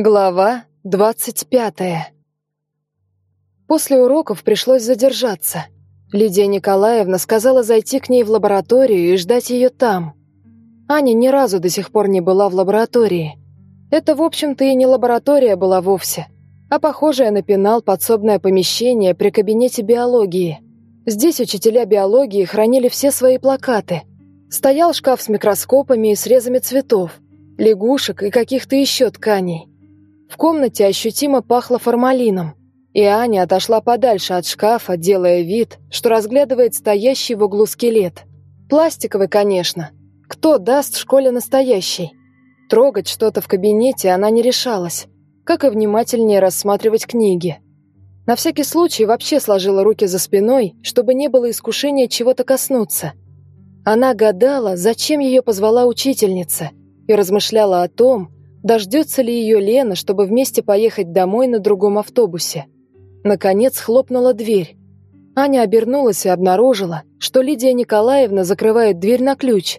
Глава двадцать пятая. После уроков пришлось задержаться. Лидия Николаевна сказала зайти к ней в лабораторию и ждать ее там. Аня ни разу до сих пор не была в лаборатории. Это, в общем-то, и не лаборатория была вовсе, а похожее на пенал подсобное помещение при кабинете биологии. Здесь учителя биологии хранили все свои плакаты. Стоял шкаф с микроскопами и срезами цветов, лягушек и каких-то еще тканей. В комнате ощутимо пахло формалином, и Аня отошла подальше от шкафа, делая вид, что разглядывает стоящий в углу скелет. Пластиковый, конечно. Кто даст в школе настоящий? Трогать что-то в кабинете она не решалась, как и внимательнее рассматривать книги. На всякий случай вообще сложила руки за спиной, чтобы не было искушения чего-то коснуться. Она гадала, зачем ее позвала учительница, и размышляла о том, Дождется ли ее Лена, чтобы вместе поехать домой на другом автобусе? Наконец хлопнула дверь. Аня обернулась и обнаружила, что Лидия Николаевна закрывает дверь на ключ.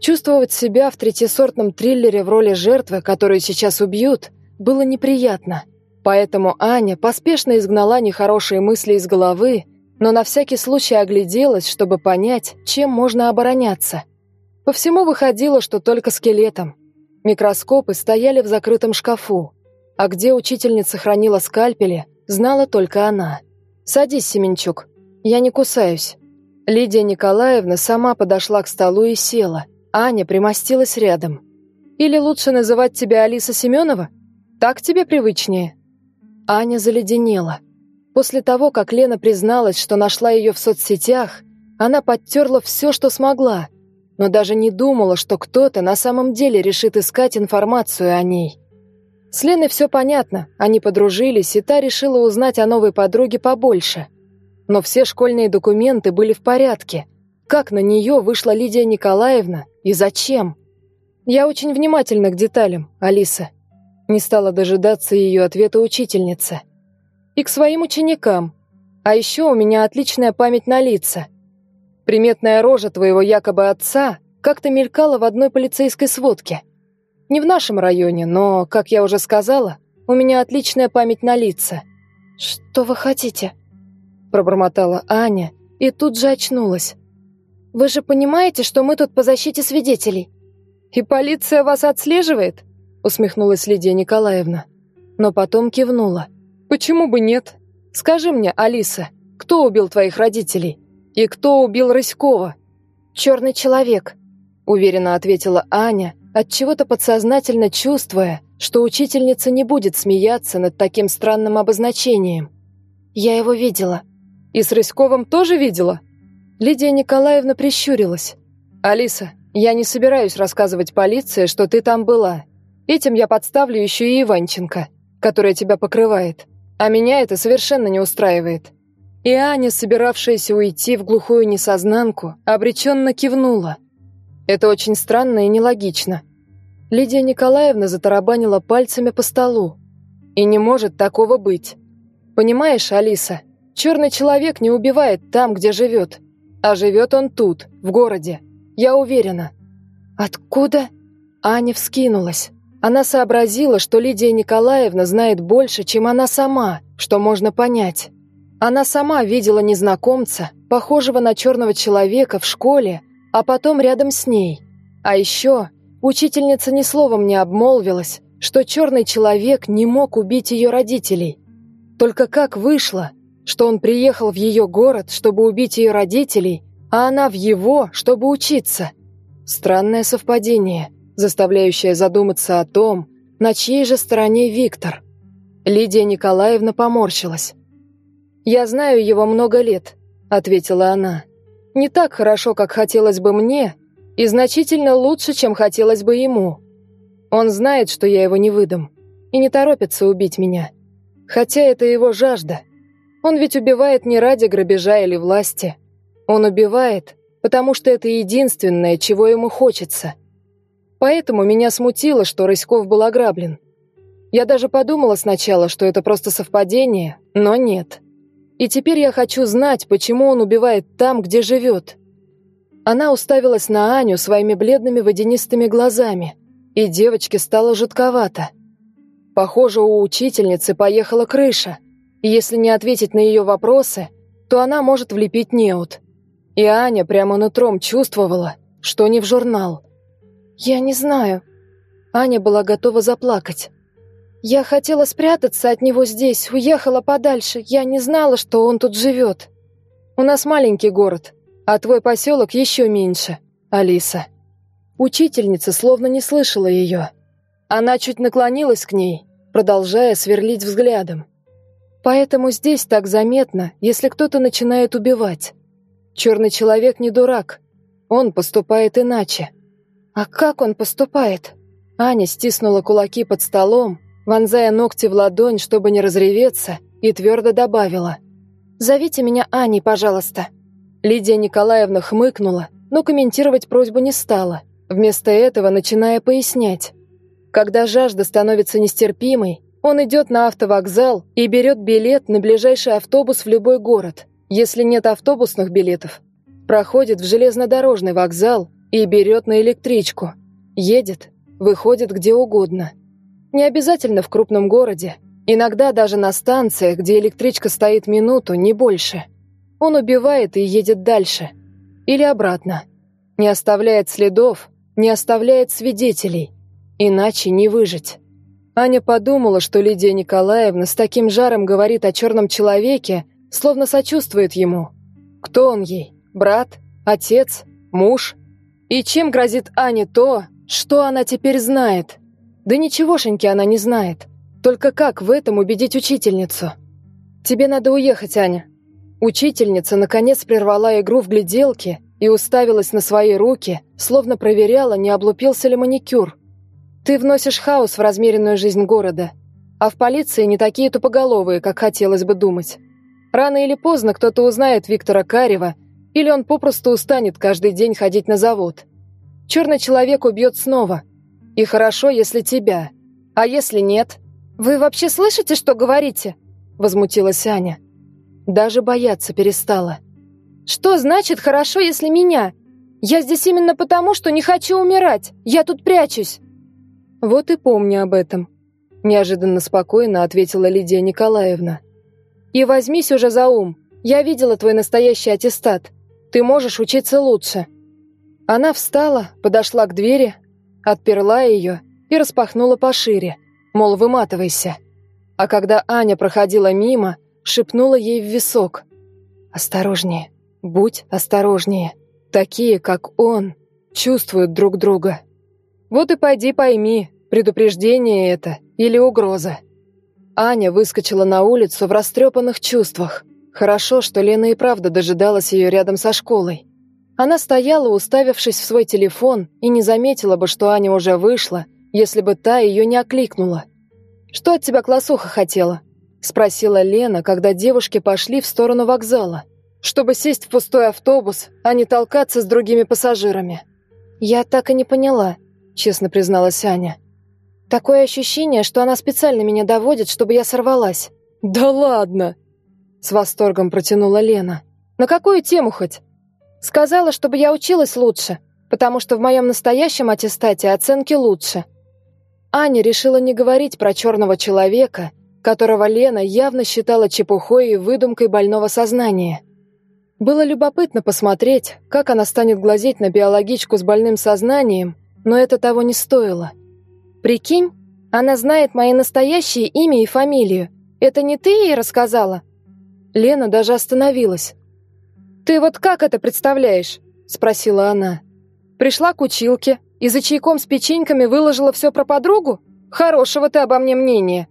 Чувствовать себя в третьесортном триллере в роли жертвы, которую сейчас убьют, было неприятно. Поэтому Аня поспешно изгнала нехорошие мысли из головы, но на всякий случай огляделась, чтобы понять, чем можно обороняться. По всему выходило, что только скелетом. Микроскопы стояли в закрытом шкафу, а где учительница хранила скальпели, знала только она. «Садись, Семенчук, я не кусаюсь». Лидия Николаевна сама подошла к столу и села. Аня примостилась рядом. «Или лучше называть тебя Алиса Семенова? Так тебе привычнее?» Аня заледенела. После того, как Лена призналась, что нашла ее в соцсетях, она подтерла все, что смогла – но даже не думала, что кто-то на самом деле решит искать информацию о ней. С Леной все понятно, они подружились, и та решила узнать о новой подруге побольше. Но все школьные документы были в порядке. Как на нее вышла Лидия Николаевна и зачем? Я очень внимательна к деталям, Алиса. Не стала дожидаться ее ответа учительница. И к своим ученикам. А еще у меня отличная память на лица – Приметная рожа твоего якобы отца как-то мелькала в одной полицейской сводке. Не в нашем районе, но, как я уже сказала, у меня отличная память на лица. «Что вы хотите?» Пробормотала Аня и тут же очнулась. «Вы же понимаете, что мы тут по защите свидетелей?» «И полиция вас отслеживает?» усмехнулась Лидия Николаевна. Но потом кивнула. «Почему бы нет? Скажи мне, Алиса, кто убил твоих родителей?» «И кто убил Рыськова?» «Черный человек», — уверенно ответила Аня, отчего-то подсознательно чувствуя, что учительница не будет смеяться над таким странным обозначением. «Я его видела». «И с Рыськовым тоже видела?» Лидия Николаевна прищурилась. «Алиса, я не собираюсь рассказывать полиции, что ты там была. Этим я подставлю еще и Иванченко, которая тебя покрывает. А меня это совершенно не устраивает. И Аня, собиравшаяся уйти в глухую несознанку, обреченно кивнула. Это очень странно и нелогично. Лидия Николаевна затарабанила пальцами по столу. И не может такого быть. Понимаешь, Алиса, черный человек не убивает там, где живет. А живет он тут, в городе. Я уверена. Откуда? Аня вскинулась. Она сообразила, что Лидия Николаевна знает больше, чем она сама, что можно понять. Она сама видела незнакомца, похожего на черного человека в школе, а потом рядом с ней. А еще учительница ни словом не обмолвилась, что черный человек не мог убить ее родителей. Только как вышло, что он приехал в ее город, чтобы убить ее родителей, а она в его, чтобы учиться? Странное совпадение, заставляющее задуматься о том, на чьей же стороне Виктор. Лидия Николаевна поморщилась. «Я знаю его много лет», — ответила она. «Не так хорошо, как хотелось бы мне, и значительно лучше, чем хотелось бы ему. Он знает, что я его не выдам, и не торопится убить меня. Хотя это его жажда. Он ведь убивает не ради грабежа или власти. Он убивает, потому что это единственное, чего ему хочется. Поэтому меня смутило, что Рыськов был ограблен. Я даже подумала сначала, что это просто совпадение, но нет. И теперь я хочу знать, почему он убивает там, где живет. Она уставилась на Аню своими бледными водянистыми глазами, и девочке стало жутковато. Похоже, у учительницы поехала крыша, и если не ответить на ее вопросы, то она может влепить неуд. И Аня прямо нутром чувствовала, что не в журнал. «Я не знаю». Аня была готова заплакать. «Я хотела спрятаться от него здесь, уехала подальше. Я не знала, что он тут живет. У нас маленький город, а твой поселок еще меньше, Алиса». Учительница словно не слышала ее. Она чуть наклонилась к ней, продолжая сверлить взглядом. Поэтому здесь так заметно, если кто-то начинает убивать. Черный человек не дурак. Он поступает иначе. А как он поступает? Аня стиснула кулаки под столом, вонзая ногти в ладонь, чтобы не разреветься, и твердо добавила. «Зовите меня Аней, пожалуйста». Лидия Николаевна хмыкнула, но комментировать просьбу не стала, вместо этого начиная пояснять. Когда жажда становится нестерпимой, он идет на автовокзал и берет билет на ближайший автобус в любой город. Если нет автобусных билетов, проходит в железнодорожный вокзал и берет на электричку. Едет, выходит где угодно. Не обязательно в крупном городе, иногда даже на станциях, где электричка стоит минуту, не больше. Он убивает и едет дальше. Или обратно. Не оставляет следов, не оставляет свидетелей – Иначе не выжить. Аня подумала, что Лидия Николаевна с таким жаром говорит о черном человеке, словно сочувствует ему. Кто он ей? Брат? Отец? Муж? И чем грозит Ане то, что она теперь знает? Да ничегошеньки она не знает. Только как в этом убедить учительницу? «Тебе надо уехать, Аня». Учительница наконец прервала игру в гляделке и уставилась на свои руки, словно проверяла, не облупился ли маникюр. Ты вносишь хаос в размеренную жизнь города, а в полиции не такие тупоголовые, как хотелось бы думать. Рано или поздно кто-то узнает Виктора Карева, или он попросту устанет каждый день ходить на завод. Черный человек убьет снова. И хорошо, если тебя. А если нет? Вы вообще слышите, что говорите? Возмутилась Аня. Даже бояться перестала. Что значит хорошо, если меня? Я здесь именно потому, что не хочу умирать. Я тут прячусь. «Вот и помни об этом», – неожиданно спокойно ответила Лидия Николаевна. «И возьмись уже за ум. Я видела твой настоящий аттестат. Ты можешь учиться лучше». Она встала, подошла к двери, отперла ее и распахнула пошире, мол, выматывайся. А когда Аня проходила мимо, шепнула ей в висок. «Осторожнее, будь осторожнее. Такие, как он, чувствуют друг друга». Вот и пойди пойми, предупреждение это или угроза. Аня выскочила на улицу в растрепанных чувствах. Хорошо, что Лена и правда дожидалась ее рядом со школой. Она стояла, уставившись в свой телефон, и не заметила бы, что Аня уже вышла, если бы та ее не окликнула. «Что от тебя классуха хотела?» – спросила Лена, когда девушки пошли в сторону вокзала, чтобы сесть в пустой автобус, а не толкаться с другими пассажирами. «Я так и не поняла», честно призналась Аня. Такое ощущение, что она специально меня доводит, чтобы я сорвалась. Да ладно, с восторгом протянула Лена. На какую тему хоть? Сказала, чтобы я училась лучше, потому что в моем настоящем аттестате оценки лучше. Аня решила не говорить про черного человека, которого Лена явно считала чепухой и выдумкой больного сознания. Было любопытно посмотреть, как она станет глазеть на биологичку с больным сознанием, но это того не стоило. Прикинь, она знает мои настоящее имя и фамилию. Это не ты ей рассказала? Лена даже остановилась. Ты вот как это представляешь? спросила она. Пришла к училке и за чайком с печеньками выложила все про подругу? Хорошего ты обо мне мнения.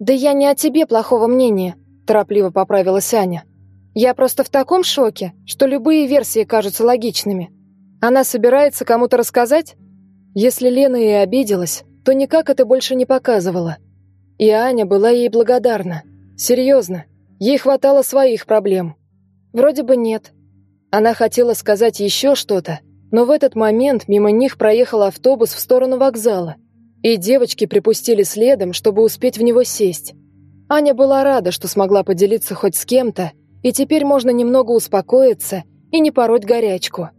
Да я не о тебе плохого мнения, торопливо поправилась Аня. Я просто в таком шоке, что любые версии кажутся логичными. Она собирается кому-то рассказать? Если Лена и обиделась, то никак это больше не показывала. И Аня была ей благодарна. Серьезно, ей хватало своих проблем. Вроде бы нет. Она хотела сказать еще что-то, но в этот момент мимо них проехал автобус в сторону вокзала, и девочки припустили следом, чтобы успеть в него сесть. Аня была рада, что смогла поделиться хоть с кем-то, и теперь можно немного успокоиться и не пороть горячку.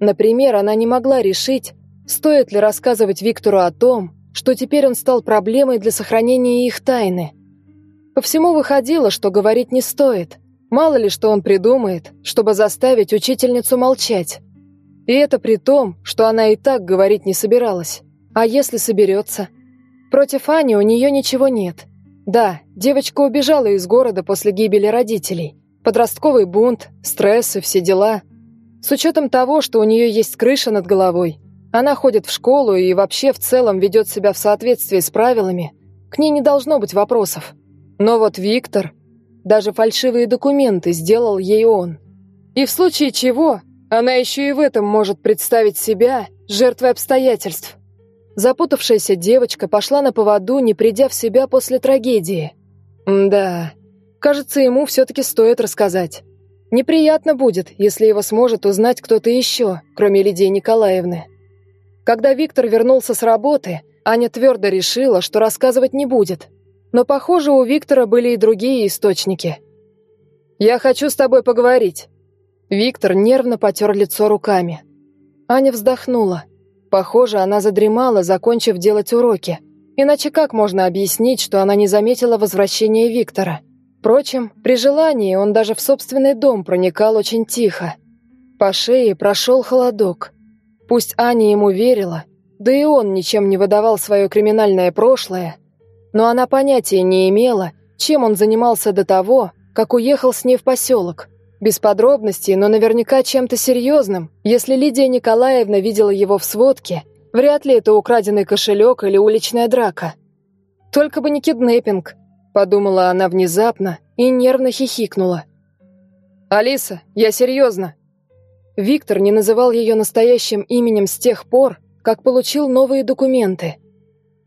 Например, она не могла решить, стоит ли рассказывать Виктору о том, что теперь он стал проблемой для сохранения их тайны. По всему выходило, что говорить не стоит. Мало ли что он придумает, чтобы заставить учительницу молчать. И это при том, что она и так говорить не собиралась. А если соберется? Против Ани у нее ничего нет. Да, девочка убежала из города после гибели родителей. Подростковый бунт, стресс и все дела. С учетом того, что у нее есть крыша над головой, она ходит в школу и вообще в целом ведет себя в соответствии с правилами, к ней не должно быть вопросов. Но вот Виктор, даже фальшивые документы сделал ей он. И в случае чего, она еще и в этом может представить себя жертвой обстоятельств. Запутавшаяся девочка пошла на поводу, не придя в себя после трагедии. Да, кажется, ему все-таки стоит рассказать. Неприятно будет, если его сможет узнать кто-то еще, кроме Лидии Николаевны. Когда Виктор вернулся с работы, Аня твердо решила, что рассказывать не будет. Но, похоже, у Виктора были и другие источники. «Я хочу с тобой поговорить». Виктор нервно потер лицо руками. Аня вздохнула. Похоже, она задремала, закончив делать уроки. Иначе как можно объяснить, что она не заметила возвращения Виктора? Впрочем, при желании он даже в собственный дом проникал очень тихо. По шее прошел холодок. Пусть Аня ему верила, да и он ничем не выдавал свое криминальное прошлое, но она понятия не имела, чем он занимался до того, как уехал с ней в поселок. Без подробностей, но наверняка чем-то серьезным. Если Лидия Николаевна видела его в сводке, вряд ли это украденный кошелек или уличная драка. Только бы не киднеппинг, подумала она внезапно и нервно хихикнула. «Алиса, я серьезно!» Виктор не называл ее настоящим именем с тех пор, как получил новые документы.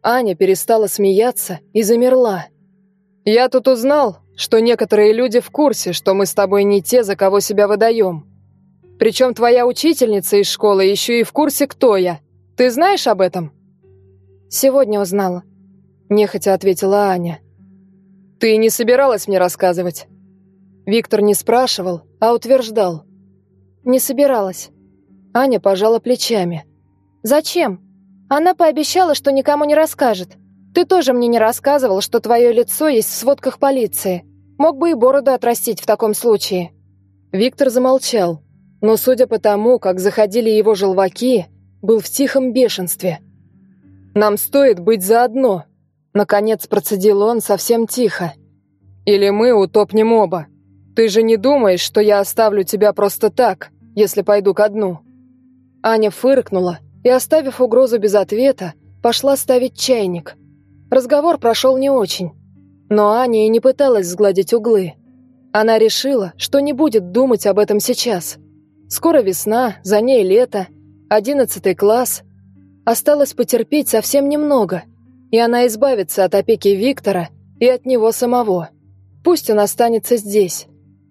Аня перестала смеяться и замерла. «Я тут узнал, что некоторые люди в курсе, что мы с тобой не те, за кого себя выдаем. Причем твоя учительница из школы еще и в курсе, кто я. Ты знаешь об этом?» «Сегодня узнала», — нехотя ответила Аня. «Ты не собиралась мне рассказывать?» Виктор не спрашивал, а утверждал. «Не собиралась». Аня пожала плечами. «Зачем? Она пообещала, что никому не расскажет. Ты тоже мне не рассказывал, что твое лицо есть в сводках полиции. Мог бы и бороду отрастить в таком случае». Виктор замолчал, но, судя по тому, как заходили его желваки, был в тихом бешенстве. «Нам стоит быть заодно», — наконец процедил он совсем тихо. «Или мы утопнем оба. Ты же не думаешь, что я оставлю тебя просто так, если пойду ко дну?» Аня фыркнула и, оставив угрозу без ответа, пошла ставить чайник — Разговор прошел не очень, но Аня и не пыталась сгладить углы. Она решила, что не будет думать об этом сейчас. Скоро весна, за ней лето, одиннадцатый класс. Осталось потерпеть совсем немного, и она избавится от опеки Виктора и от него самого. Пусть он останется здесь.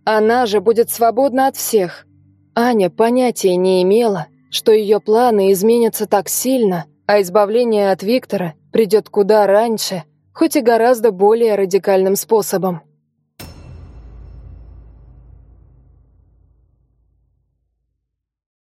Она же будет свободна от всех. Аня понятия не имела, что ее планы изменятся так сильно, а избавление от Виктора придет куда раньше, хоть и гораздо более радикальным способом.